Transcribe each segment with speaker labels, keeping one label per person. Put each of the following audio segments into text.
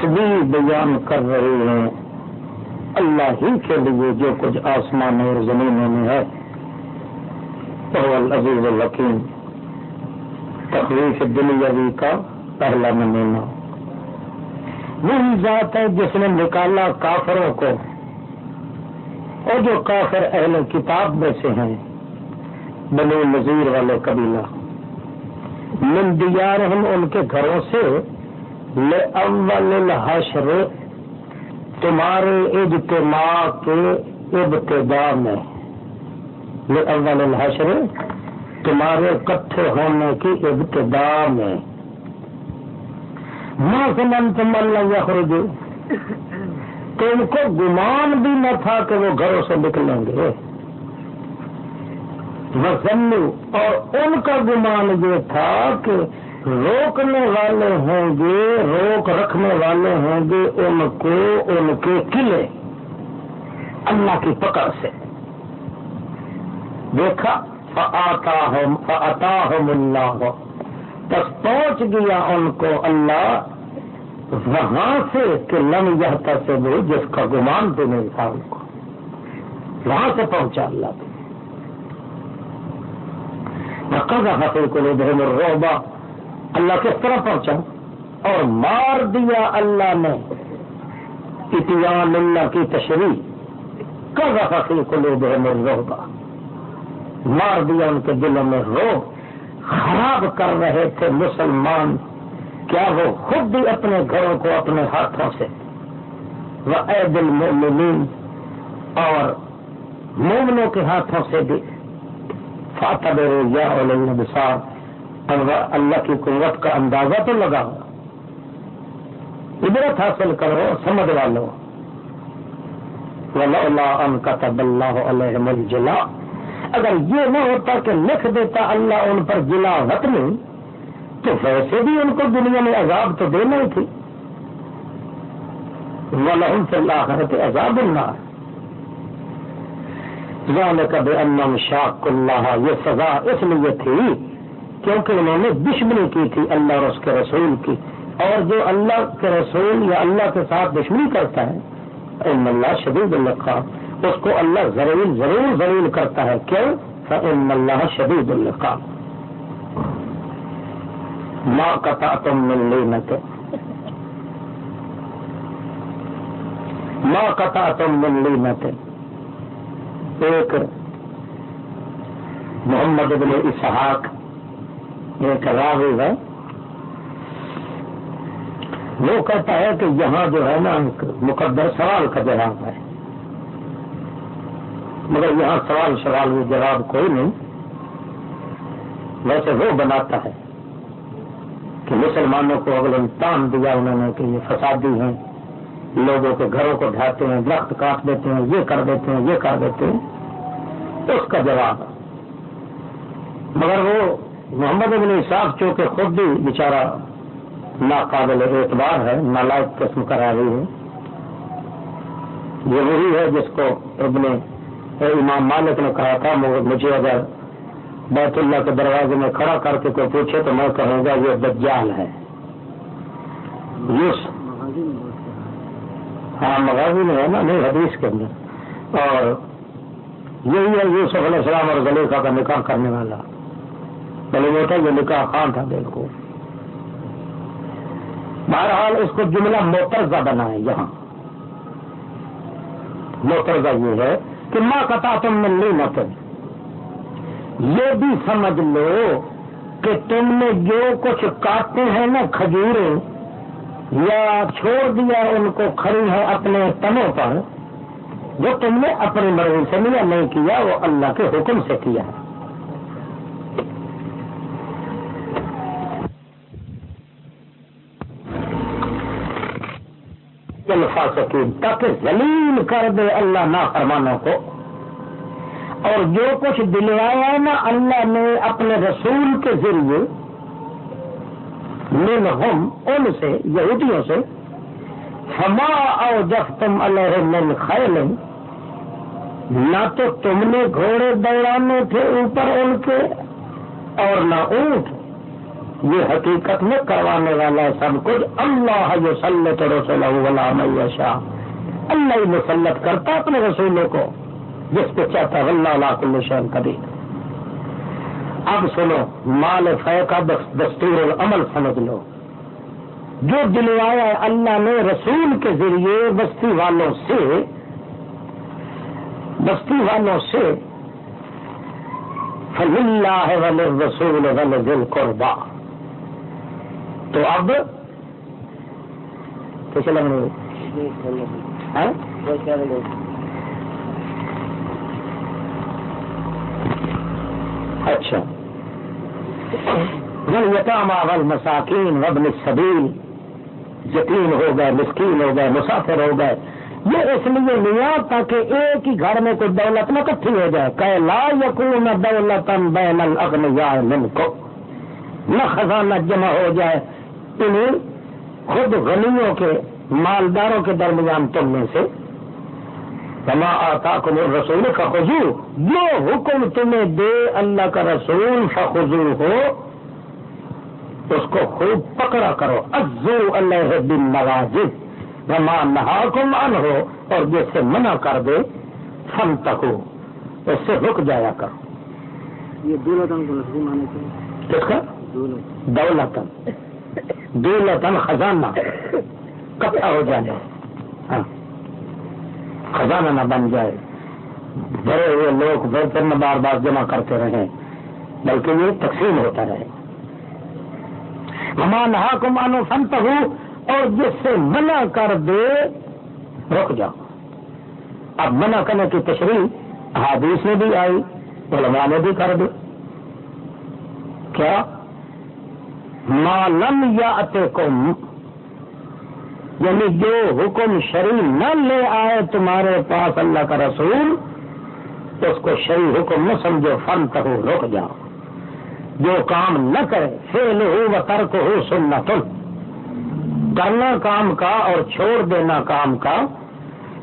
Speaker 1: تصویر بیان کر رہے ہیں۔ اللہ ہی کے لیے جو کچھ آسمان اور زمینوں میں ہے۔ وہ العزیز الحکیم۔ تخلیف دنیاوی کا پہلا نمونہ۔ وہی ذات ہے جس نے نکالا کافروں کو۔ اور جو کافر اہل کتاب میں سے ہیں۔ بنو نذیر والے قبیلہ۔ من دیارہم ان کے گھروں سے لأول الحشر، تمہارے اجتماع کے ابتدا میں۔ لأول الحشر، تمہارے اکٹھے ہونے کی ابتدا میں۔ ماں سمن تم اللہ یخرج تو ان کو گمان بھی نہ تھا کہ وہ گھروں سے نکلیں گے۔ وزنو، اور ان کا گمان یہ تھا کہ روکنے والے ہوں گے، روک رکھنے والے ہوں گے ان کو، ان کے قلعے۔ اللہ کی پکڑ سے۔ دیکھا فعتا ہو ملا ہو بس پہنچ گیا ان کو اللہ وہاں سے کہ لم یہ سے وہ جس کا گمان بھی نہیں تھا ان کو۔ وہاں سے پہنچا اللہ۔ کو حاصل کو روبا اللہ کس طرح پہنچا اور مار دیا اللہ نے اتیان اللہ کی تشریح کب حاصل کو لے دے روبا مار دیا ان کے دلوں میں روب خراب کر رہے تھے مسلمان۔ کیا وہ خود بھی اپنے گھروں کو اپنے ہاتھوں سے؟ وہ اے دل اور مومنوں کے ہاتھوں سے بھی۔ فاتح یا بسار اللہ کی قوت کا اندازہ تو لگا عبرت حاصل کرو، سمجھ والو۔ ان کا تب اللہ علیہ جلا اگر یہ نہ ہوتا کہ لکھ دیتا اللہ ان پر جلا وطنی تو ویسے بھی ان کو دنیا میں عذاب تو دینا ہی تھی۔ ولحم سے اللہ کرتے عذاب اللہ کب انم شاق اللہ یہ سزا اس لیے تھی کیونکہ انہوں نے دشمنی کی تھی اللہ اور اس کے رسول کی۔ اور جو اللہ کے رسول یا اللہ کے ساتھ دشمنی کرتا ہے، ان اللہ شدید اللہ اس کو اللہ ضرور ضرور ضرور کرتا ہے۔ کیوں؟ ان اللہ شدید القا ماں کتا تم مل ماں کتا تم مل لینا ایک، محمد ابن اسحاق۔ ایک راوی ہے۔ وہ کہتا ہے کہ یہاں جو ہے نا مقدر سوال کا جواب ہے۔ مگر یہاں سوال سوال میں جواب کوئی نہیں۔ ویسے وہ بناتا ہے کہ مسلمانوں کو اگر امتحان دیا انہوں نے کہ یہ فسادی ہیں۔ لوگوں کے گھروں کو ڈھاتے ہیں، درخت کاٹ دیتے ہیں، یہ کر دیتے ہیں، یہ کر دیتے ہیں۔ اس کا جواب مگر وہ محمد ابن صاحب چونکہ خود بھی بیچارہ ناقابل اعتبار ہے، نالائق قسم کرا رہی ہے۔ یہ وہی ہے جس کو ابن امام مالک نے کہا تھا مجھے اگر بیت اللہ کے دروازے میں کھڑا کر کے کوئی پوچھے تو میں کہوں گا یہ دجال ہے۔ یوس ہاں مغازی میں ہے نا، نہیں، حدیث کے اندر۔ اور یہی ہے یوسف علیہ السلام اور زلیخا کا نکاح کرنے والا۔ بھلے بیٹا یہ نکاح خان تھا بالکل بہرحال اس کو جملہ موترزہ بنا ہے یہاں۔ موترزہ یہ ہے کہ ماں کتا تم نے نہیں مت یہ بھی سمجھ لو کہ تم نے جو کچھ کاٹے ہیں نا کھجورے یا چھوڑ دیا ان کو کھڑی ہے اپنے تنوں پر، جو تم نے اپنی مرضی سے لیا، نہیں کیا، وہ اللہ کے حکم سے کیا۔ ہے فاسقین تاکہ زلیل کر دے اللہ نہ فرمانوں کو۔ اور جو کچھ دلوایا نا، اللہ نے اپنے رسول کے ذریعے من ہم ان سے، یہودیوں سے ہما او جب تم اللہ من خیل نہ تو تم نے گھوڑے دوڑانے تھے اوپر ان کے، اور نہ اونٹ۔ یہ حقیقت میں کروانے والا ہے سب کچھ اللہ یسلط رسول شاہ اللہ ہی مسلط کرتا اپنے رسولوں کو، جس پہ چاہتا ہے اللہ علیہ کل کبھی اب سنو، مال فے کا دستور العمل سمجھ لو۔ جو دلوایا ہے اللہ نے رسول کے ذریعے بستی والوں سے، بستی والوں سے فل اللہ ول رسول ول دل قربا تو اب کیسے لگ رہے اچھا۔ یتام اول مساکین وبن سبیل یقین ہو گئے، مسکین ہو گئے، مسافر ہو گئے۔ یہ اس لیے لیا تاکہ ایک ہی گھر میں کوئی دولت نہ کٹھی ہو جائے۔ کہ لا یقون دولت بین الاغنیاء کو نہ خزانہ جمع ہو جائے۔ انہیں خود غنیوں کے مالداروں کے درمیان تم میں سے کما آتا کم رسول کا خزو جو حکم تمہیں دے اللہ کا رسول کا ہو اس کو خوب پکڑا کرو۔ ازو اللہ بن نوازب رما نہا کم ان ہو اور جس سے منع کر دے فن تک ہو اس سے رک جایا کرو۔
Speaker 2: یہ دولتن کو
Speaker 1: کس کا؟ دولتن دولتن خزانہ کٹھا ہو جانے۔ ہاں۔ خزانہ نہ بن جائے۔ بڑے ہوئے لوگ برتن میں بار بار جمع کرتے رہیں، بلکہ یہ تقسیم ہوتا رہے۔ ہمان کو مانو فنت ہو اور جس سے منع کر دے، رک جاؤ۔ اب منع کرنے کی تشریح حادیث میں بھی آئی، علماء نے بھی کر دے کیا؟ مالم یا اتے کم یعنی جو حکم شریع نہ لے آئے تمہارے پاس اللہ کا رسول، اس کو شریع حکم نہ سمجھو، فن ہو رک جاؤ۔ جو کام نہ کرے فیل ہو و ترک ہو سننا تم کرنا کام کا اور چھوڑ دینا کام کا،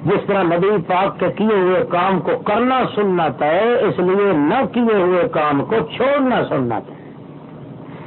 Speaker 1: جس طرح نبی پاک کے کیے ہوئے کام کو کرنا سننا ہے، اس لیے نہ کیے ہوئے کام کو چھوڑنا سننا ہے۔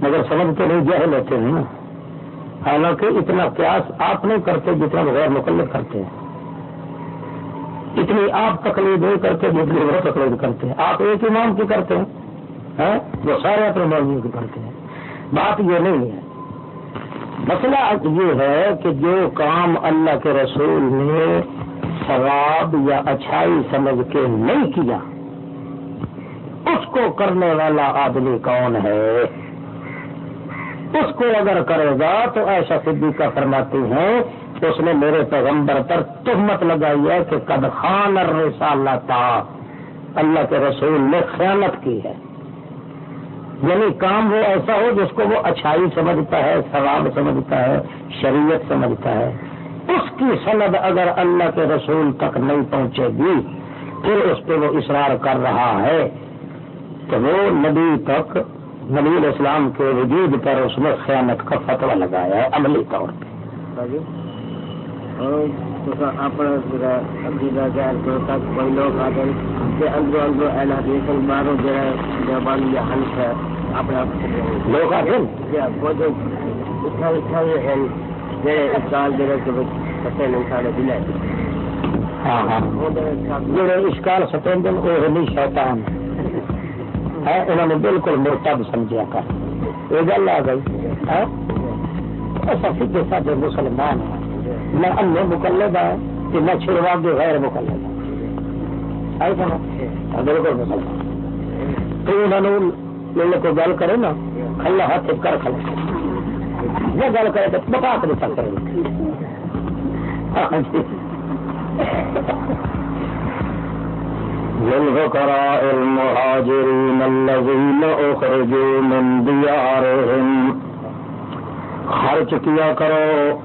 Speaker 1: مگر سمجھتے نہیں جہل ہوتے ہیں نا۔ حالانکہ اتنا پیاس آپ نہیں کرتے جتنا بغیر مقلد کرتے ہیں۔ اتنی آپ تقلید نہیں کرتے جتنی وہ تقلید کرتے ہیں۔ آپ ایک امام کی کرتے ہیں ہاں؟ وہ سارے اپنے موضوع کی کرتے ہیں۔ بات یہ نہیں ہے۔ مسئلہ یہ ہے کہ جو کام اللہ کے رسول نے ثواب یا اچھائی سمجھ کے نہیں کیا، اس کو کرنے والا آدمی کون ہے؟ اس کو اگر کرے گا تو ایسا صدیقہ فرماتی ہیں اس نے میرے پیغمبر پر تہمت لگائی ہے کہ قد خان الرسالہ تھا اللہ کے رسول نے خیانت کی ہے۔ یعنی کام وہ ایسا ہو جس کو وہ اچھائی سمجھتا ہے، ثواب سمجھتا ہے، شریعت سمجھتا ہے۔ اس کی سند اگر اللہ کے رسول تک نہیں پہنچے گی، پھر اس پہ وہ اصرار کر رہا ہے کہ وہ نبی تک نبی اسلام کے وجود پر اس میں خیانت کا فتوا لگایا ہے عملی طور پہ۔ لوگ آتے ہاں ہاں۔ جڑے اشکال ستیں دن وہ نہیں شیطان انہوں نے بالکل مرتب سمجھا کر۔ یہ گل آ گئی ہاں؟ ایسا سیدھے سادے مسلمان ہیں نہ انہیں مکلد ہے کہ نہ چھڑوا کے غیر مکلد ہے۔ آئی سنا بالکل مسلمان تو انہوں نے کوئی گل کرے نا، کھلا ہاتھ کر کھلا۔ وہ گل کرے تو بتا کر نہیں سکتے۔ ہاں جی۔ للفقراء المهاجرين الذين أخرجوا من ديارهم. خرچ کیا کرو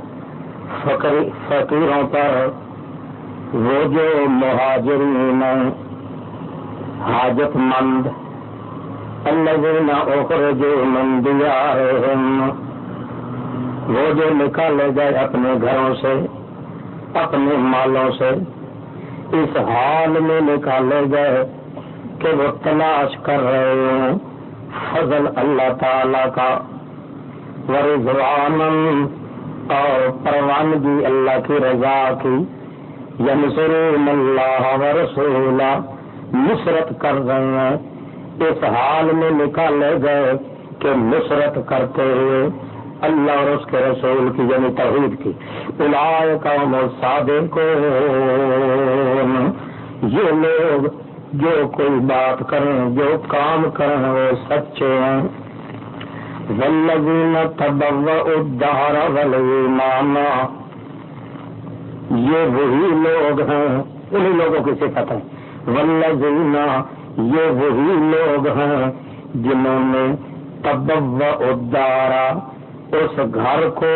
Speaker 1: فقر فقیروں پر، وہ جو مہاجرین حاجت مند الذين اخرجوا من ديارهم. وہ جو نکالے گئے اپنے گھروں سے، اپنے مالوں سے اس حال میں نکالے گئے کہ وہ تلاش کر رہے ہوں فضل اللہ تعالی کا۔ ورضوان اور پروانگی اللہ کی رضا کی۔ ینصرون اللہ ورسولہ نصرت کر رہے ہیں۔ اس حال میں نکالے گئے کہ نصرت کرتے ہوئے اللہ اور اس کے رسول کی یعنی توحید کی۔ الائے قوم سادے کو یہ لوگ جو کوئی بات کریں، جو کام کریں، وہ سچے ہیں۔ ولزین تبو ادار یہ وہی لوگ ہیں۔ انہی لوگوں کی صفت ہے۔ ولزین یہ وہی لوگ ہیں جنہوں نے تب ادارا اس گھر کو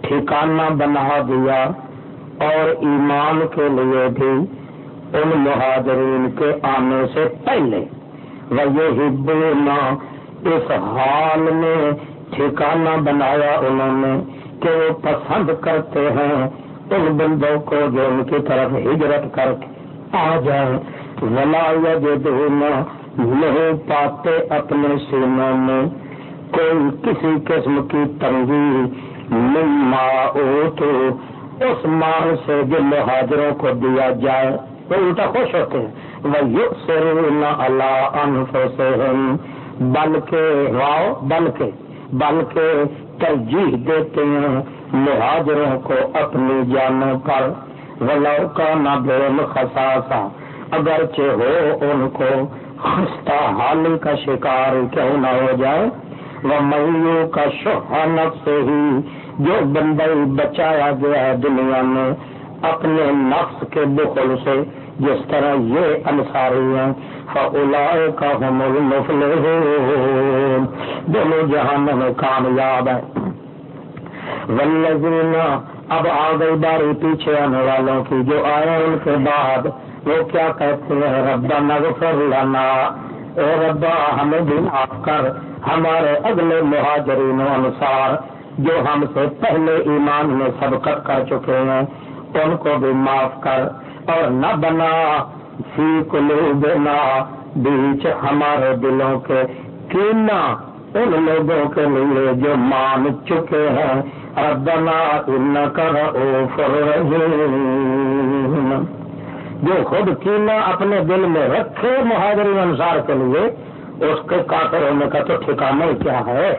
Speaker 1: ٹھکانہ بنا دیا اور ایمان کے لیے بھی ان مہاجرین کے آنے سے پہلے وہ یہ اس حال میں ٹھکانہ بنایا انہوں نے کہ وہ پسند کرتے ہیں ان بندوں کو جو ان کی طرف ہجرت کر کے آ جائیں۔ ولا نہیں پاتے اپنے سینوں میں کوئی کسی قسم کی تنگی مما تو اس مال سے جو مہاجروں کو دیا جائے، وہ الٹا خوش ہوتے ہیں۔ وہ یو سر اللہ انفسہم بلکہ واؤ بلکہ بلکہ ترجیح دیتے ہیں مہاجروں کو اپنی جانوں پر۔ ولو کا نہ بے خساسا اگرچہ ہو ان کو خستہ حالی کا شکار کیوں نہ ہو جائے وہ کا شہانت سے ہی جو بندئی بچایا گیا ہے دنیا میں، اپنے نفس کے بخل سے، جس طرح یہ انصاری ہیں فلا کا ہم مفل دونوں جہان میں کامیاب ہے ولزین اب آ گئی باری پیچھے آنے والوں کی جو آئے ان کے بعد، وہ کیا کہتے ہیں؟ ربا نغفر لنا۔ اے ربا ہمیں بھی معاف کر۔ ہمارے اگلے مہاجرین انسار جو ہم سے پہلے ایمان میں سبقت کر چکے ہیں، ان کو بھی معاف کر۔ اور نہ بنا فی قلوبنا، بیچ ہمارے دلوں کے کینا ان لوگوں کے لیے جو مان چکے ہیں۔ ربنا انکا رؤوف رحیم۔ جو خود کینا اپنے دل میں رکھے مہاجرین انصار کے لیے، اس کے کافر ہونے کا تو ٹھکانا ہی کیا ہے؟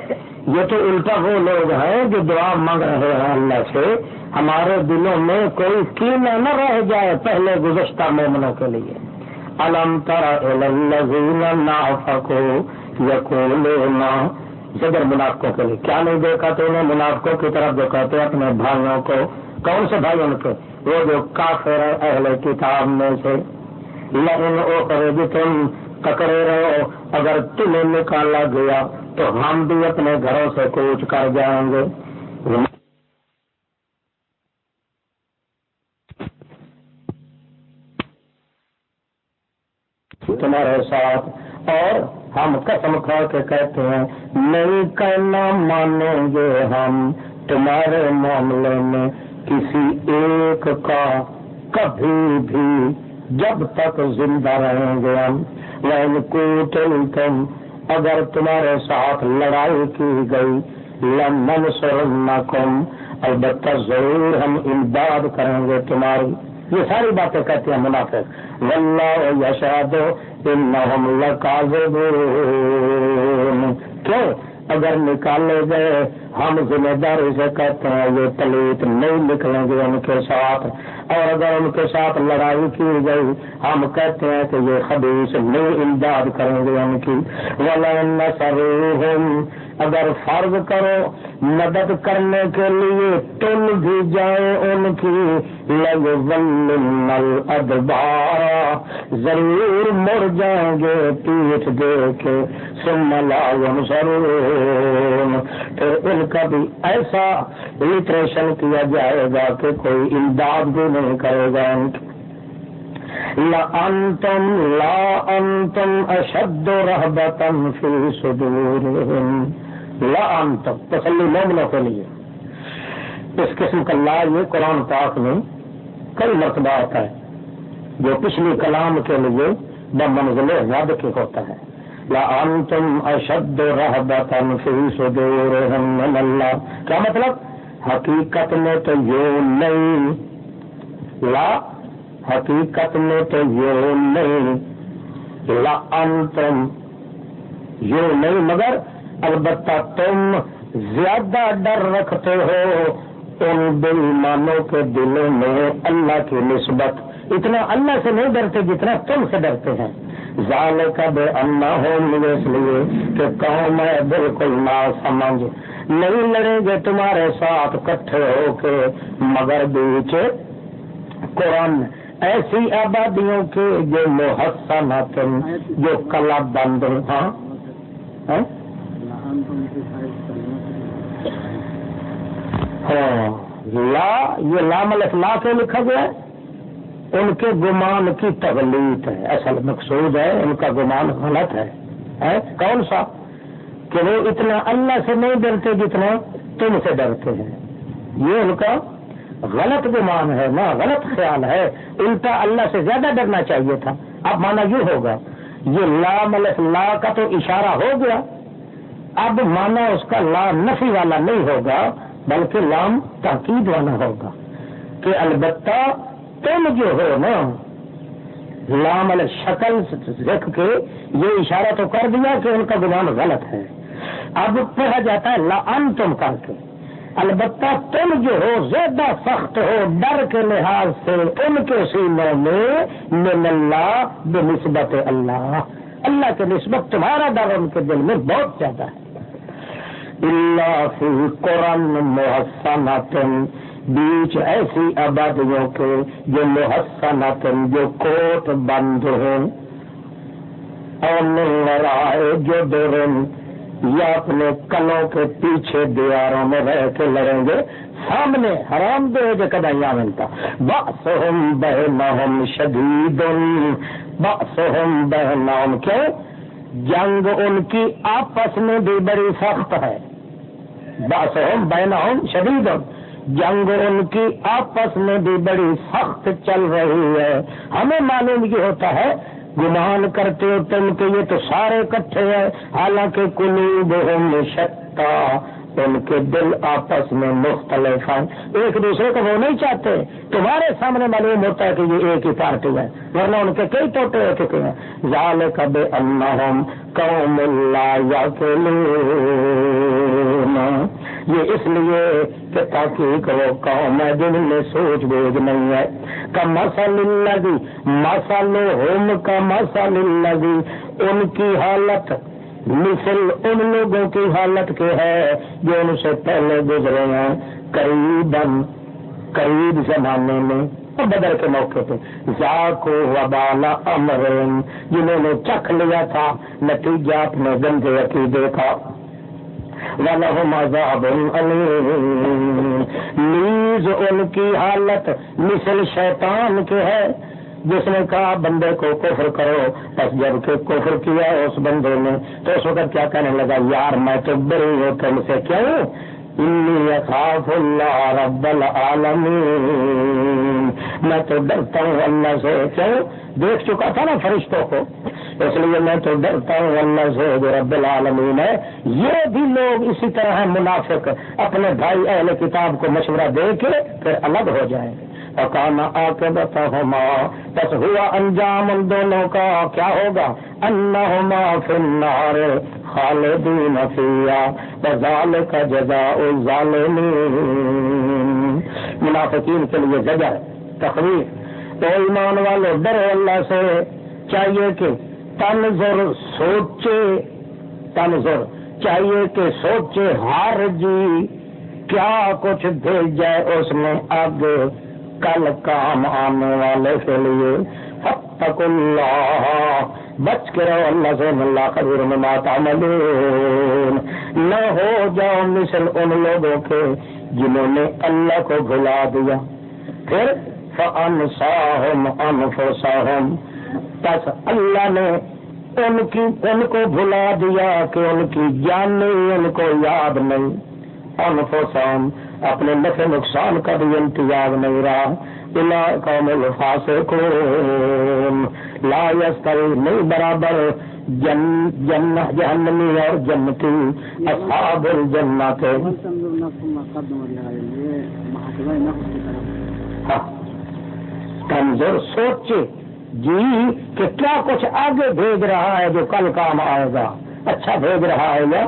Speaker 1: یہ تو الٹا وہ لوگ ہیں جو دعا مانگ رہے ہیں اللہ سے، ہمارے دلوں میں کوئی کینا نہ رہ جائے پہلے گزشتہ مومنوں کے لیے۔ الم نافقو یقولون، جگر منافقوں کے لیے۔ کیا نہیں دیکھا تو انہیں؟ منافقوں کی طرف جو کہتے اپنے بھائیوں کو، کون سے بھائی ان کے؟ وہ جو کافر اہل کتاب میں سے۔ لہن او کرے تم پکڑے رہو، اگر تمہیں نکالا گیا تو ہم بھی اپنے گھروں سے کوچ کر جائیں گے۔ تمہارے ساتھ، اور ہم قسم کھا کے کہتے ہیں، نہیں کہنا مانیں گے ہم، تمہارے معاملے میں کسی ایک کا کبھی بھی جب تک زندہ رہیں گے ہم وہ تم اگر تمہارے ساتھ لڑائی کی گئی لمن سرنا کم البتہ ضرور ہم امداد کریں گے تمہاری۔ یہ ساری باتیں کہتے ہیں منافق۔ ولہ یشاد کیوں؟ اگر نکالے گئے ہم ذمہ داری سے کہتے ہیں یہ پلیت نہیں نکلیں گے ان کے ساتھ۔ اور اگر ان کے ساتھ لڑائی کی گئی، ہم کہتے ہیں کہ یہ خبیص نہیں امداد کریں گے ان کی۔ اگر فرض کرو مدد کرنے کے لیے تل بھی جائے ان کی لگ ادبارا ضرور مر جائیں گے پیٹ دے کے۔ سن لا ضرور پھر ان کا بھی ایسا لٹریشن کیا جائے گا کہ کوئی امداد بھی نہیں کرے گا ان کی لأنتم لا انتم اشد رهبة في صدورهم. لا انتم تسلی مومنوں کے لیے. اس قسم کا لا یہ قرآن پاک میں کئی مرتبہ آتا ہے، جو پچھلی کلام کے لیے بمنزل رد کے ہوتا ہے. لا انتم اشد رهبة في صدورهم من اللہ. کیا مطلب؟ حقیقت میں تو یہ نہیں لا، حقیقت میں تو یہ نہیں انتم یہ نہیں، مگر البتہ تم زیادہ ڈر رکھتے ہو ان دل کے دلوں میں اللہ کی نسبت۔ اتنا اللہ سے نہیں ڈرتے جتنا تم سے ڈرتے ہیں۔ ظال کا بے انا ہو مجھے اس لیے کہ قوم ہے بالکل نہ سمجھ نہیں لڑیں گے تمہارے ساتھ کٹھے ہو کے، مگر بیچ قرآن ایسی آبادیوں کے جو محسن جو کلا بند ہاں؟, ہاں, لا یہ لام لا کے لکھا گیا ہے۔ ان کے گمان کی تغلیت ہے اصل مقصود ہے ان کا گمان غلط ہے۔ ہاں؟ کون سا؟ کہ وہ اتنا اللہ سے نہیں ڈرتے جتنا تم سے ڈرتے ہیں۔ یہ ان کا غلط گمان ہے نا غلط خیال ہے، الٹا اللہ سے زیادہ ڈرنا چاہیے تھا۔ اب مانا یہ ہوگا، یہ لا ملک، لا کا تو اشارہ ہو گیا۔ اب مانا اس کا لا نفی والا نہیں ہوگا، بلکہ لام تاکید والا ہوگا کہ البتہ تم جو ہو نا لام شکل رکھ کے یہ اشارہ تو کر دیا کہ ان کا گمان غلط ہے۔ اب پڑھا جاتا ہے، لا ان تم کر کے البتہ تم جو ہو زیادہ سخت ہو، ڈر کے لحاظ سے ان کے سینوں میں من اللہ بے نسبت اللہ۔ اللہ کے نسبت تمہارا ڈر ان کے دل میں بہت زیادہ ہے۔ اللہ فی قرآن محسن بیچ ایسی آبادیوں کے جو محسن جو کوٹ بند ہیں۔ اور لڑائے جو دورن یا اپنے کلوں کے پیچھے دیواروں میں رہ کے لڑیں گے۔ سامنے حرام دے جو کدیا ملتا بس ہم بہن شدید بس ہم بہن کیوں؟ جنگ ان کی آپس میں بھی بڑی سخت ہے۔ بس ہم بہن شدید جنگ ان کی آپس میں بھی بڑی سخت چل رہی ہے۔ ہمیں معلوم یہ ہوتا ہے گمان کرتے ہو تم کہ یہ تو سارے کٹھے ہیں، حالانکہ قلوب ہم شکتا ان کے دل آپس میں مختلف ہیں۔ ایک دوسرے کو وہ نہیں چاہتے۔ تمہارے سامنے معلوم ہوتا ہے کہ یہ ایک ہی پارٹی ہے، ورنہ ان کے کئی ٹوٹے ہو چکے ہیں۔ ظال کب اللہ قوم اللہ یا یہ اس لیے کہ تاکہ وہ قوم ہے جن میں سوچ بوجھ نہیں ہے۔ کا مسل لگی مسل ہوم کا مسل لگی ان کی حالت مثل ان لوگوں کی حالت کے ہے جو ان سے پہلے گزرے ہیں۔ قریب قریب زمانے میں بدر کے موقع پہ، ذاکو وبالا امر جنہوں نے چکھ لیا تھا، نتیجہ اپنے گندے عقیدے کا۔ نیز ان کی حالت مثل شیطان کے ہے۔ جس نے کہا، بندے کو کفر کرو۔ بس جبکہ کفر کیا اس بندے نے، تو اس وقت کیا کہنے لگا؟ یار، میں تو بری ہوں، تم سے کیوں؟ انی اللہ رب العالمین۔ میں تو ڈرتا ہوں، اللہ سے کیوں؟ دیکھ چکا تھا نا فرشتوں کو۔ اس لیے میں تو ڈرتا ہوں، اللہ سے جو رب العالمین ہے یہ بھی لوگ اسی طرح منافق اپنے بھائی اہل کتاب کو مشورہ دے کے پھر الگ ہو جائیں۔ گے پکانا آ کے بتا بس ہوا انجام ان دونوں کا۔ کیا ہوگا؟ انہما فی النار خالدین فیا بزال کا جزا ظالمین منافقین کے لیے جگہ تقریر تو ایمان والے ڈرو اللہ سے۔ چاہیے کہ تنظر سوچے تنظر چاہیے کہ سوچے ہار جی کیا کچھ بھیج جائے اس میں آگے کل کام آنے والے کے لیے اللہ بچ کے رہو اللہ سے، اللہ خبر میں ماتا نہ ہو جاؤ مثل ان لوگوں کے جنہوں نے اللہ کو بھلا دیا۔ پھر فن ساہم بس اللہ نے ان کی ان کو بھلا دیا کہ ان کی جان نہیں ان کو یاد نہیں۔ ان فوسام اپنے نفع نقصان کا بھی امتیاز نہیں رہا۔ بلا قوم الفاسق لا یستوی نہیں برابر جن جن جہنمی اور جنتی اصحاب الجنت۔ ہاں۔ کمزور سوچے۔ جی کہ کیا کچھ آگے بھیج رہا ہے جو کل کام آئے گا؟ اچھا بھیج رہا ہے یا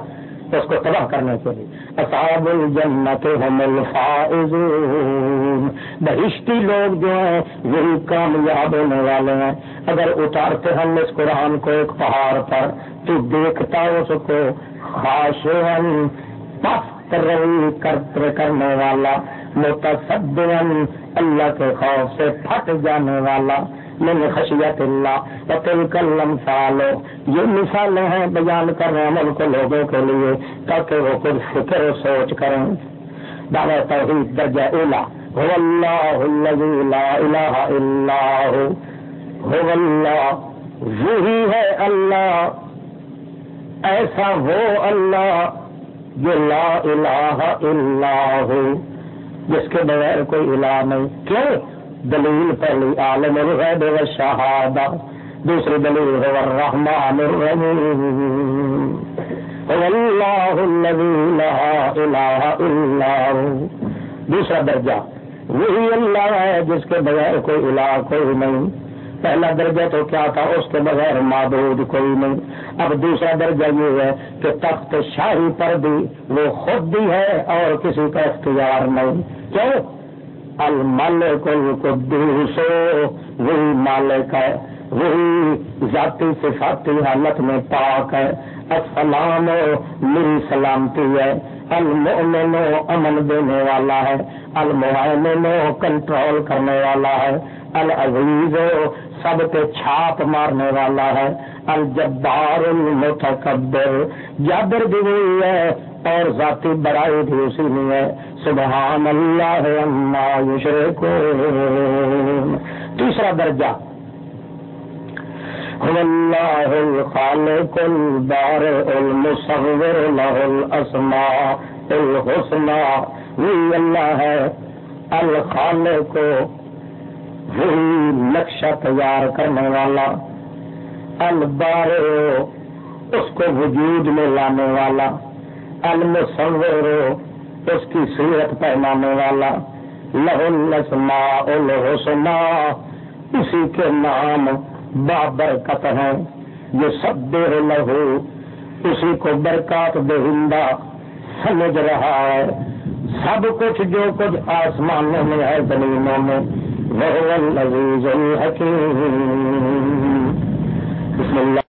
Speaker 1: اس کو تباہ کرنے کے لیے۔ اصحاب الجنت هم الفائزون۔ بہشتی لوگ جو ہیں، وہی کامیاب ہونے والے ہیں۔ اگر اتارتے ہم اس قرآن کو ایک پہاڑ پر، تو دیکھتا اس کو خاشعن پست روی کرنے والا متصدن اللہ کے خوف سے پھٹ جانے والا۔ من خشیت اللہ کلم سالو یہ مثالیں ہیں بیان کر رہے ہیں کو لوگوں کے لیے تاکہ وہ کچھ فکر سوچ کریں۔ دعوی توحید درجہ اولا۔ هو اللہ الذی لا الہ الا ہو۔ هو اللہ۔ وہی ہے اللہ۔ ایسا وہ اللہ جو لا الہ الا ہو، جس کے بغیر کوئی الہ نہیں۔ کیوں؟ دلیل پہلی عالم الغیب و شہادہ دوسری دلیل ہے الرحمن الرحیم۔ اللہ الذی لا الہ الا دوسرا درجہ، وہی اللہ ہے جس کے بغیر کوئی الہ کوئی نہیں۔ پہلا درجہ تو کیا تھا؟ اس کے بغیر معبود کوئی نہیں۔ اب دوسرا درجہ یہ ہے کہ تخت شاہی پر بھی وہ خود بھی ہے اور کسی کا اختیار نہیں۔ کیوں؟ الملک القدوس، وہی مالک ہے، وہی ذاتی صفاتی حالت میں پاک ہے۔ السلام میری سلامتی ہے۔ المؤمن امن دینے والا ہے۔ المحمن کنٹرول کرنے والا ہے۔ العزیز سب کے چھاپ مارنے والا ہے۔ الجبار المتکبر جابر بھی وہی ہے اور ذاتی بڑائی بھی اسی میں ہے۔ سبحان اللہ کو تیسرا درجہ۔ اللہ الخالق البار المصور له الاسماء الحسنى۔ وہی اللہ ہے الخالق، وہی نقشہ تیار کرنے والا۔ البار، اس کو وجود میں لانے والا، المصور، اس کی صورت پہنانے والا، لہ الاسماء اسی کے نام بابرکت ہے یہ سب دیر لہو اسی کو برکات دہندہ، سمجھ رہا ہے، سب کچھ جو کچھ آسمانوں میں ہے، زمینوں میں، وہ الحکیم۔ بسم اللہ